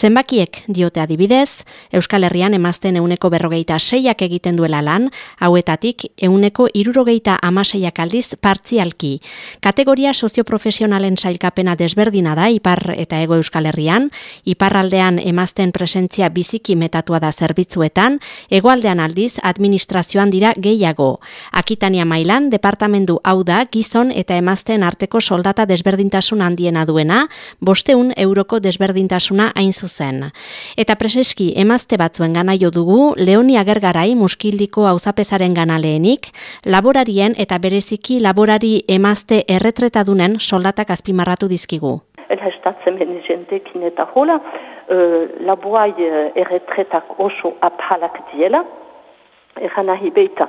Zenbakiek diote adibidez, Euskal Herrian emazten euneko berrogeita seiak egiten duela lan, hauetatik euneko irurogeita amaseiak aldiz partzialki. Kategoria sozioprofesionalen sailkapena desberdina da Ipar eta Ego Euskal Herrian, Iparraldean emazten presentzia biziki metatua da zerbitzuetan, Egoaldean aldiz administrazioan dira gehiago. Akitania mailan, departamendu hau da gizon eta emazten arteko soldata desberdintasun handiena duena, bosteun euroko desberdintasuna hain zuzen. Eta preseski emazte batzuen gana jo dugu, Leoni Agergarai muskildiko auzapezaren gana lehenik, laborarien eta bereziki laborari emazte erretretadunen soldatak azpimarratu dizkigu. Elhestatzen bene jentekin eta hola, uh, laboai erretretak oso apalak diela, eran nahi beita,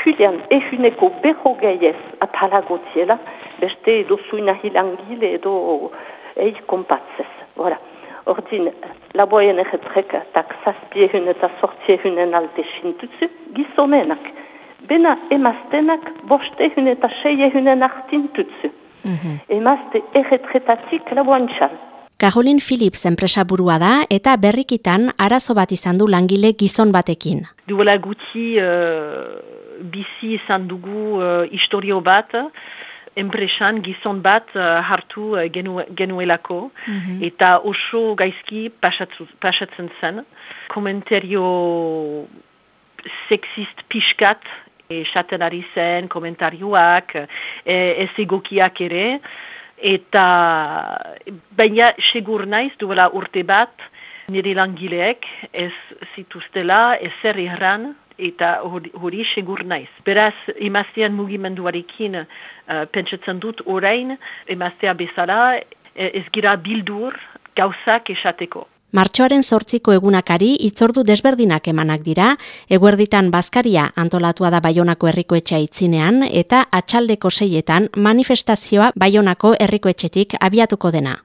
Julian ehuneko beho gaiez apalago diela, beste edo zuinahi langile edo ei kompatzez. Voilà. Ordin, laboien erretrek tak zazpiehun eta sortiehunen alte sintutzu, gizomenak. Bena emaztenak bostehun eta seiehunen artintutzu. Mm -hmm. Emazte erretretatik laboan txal. Karolin Philips enpresa burua da eta berrikitan arazo bat izan du langile gizon batekin. Duela guti uh, bizi izan dugu uh, historio bat, enpresan gizon bat uh, hartu uh, genu, genuelako mhm. eta oso gaizki pasatzu, pasatzen zen. Komentario sexist pixkat esaten ari zen, komentarioak, e, ez egokiak ere, eta baina segur naiz duela urte bat, nire langileek ez zituztela, ez zer erran, eta hori segur naiz. Beraz, emaztean mugimenduarekin uh, pentsatzen dut orain, emaztea bezala e, ez gira bildur gauzak esateko. Martxoaren zortziko egunakari itzordu desberdinak emanak dira, eguerditan bazkaria antolatua da Baionako herriko etxea itzinean eta atxaldeko seietan manifestazioa Baionako herriko etxetik abiatuko dena.